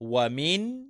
wa min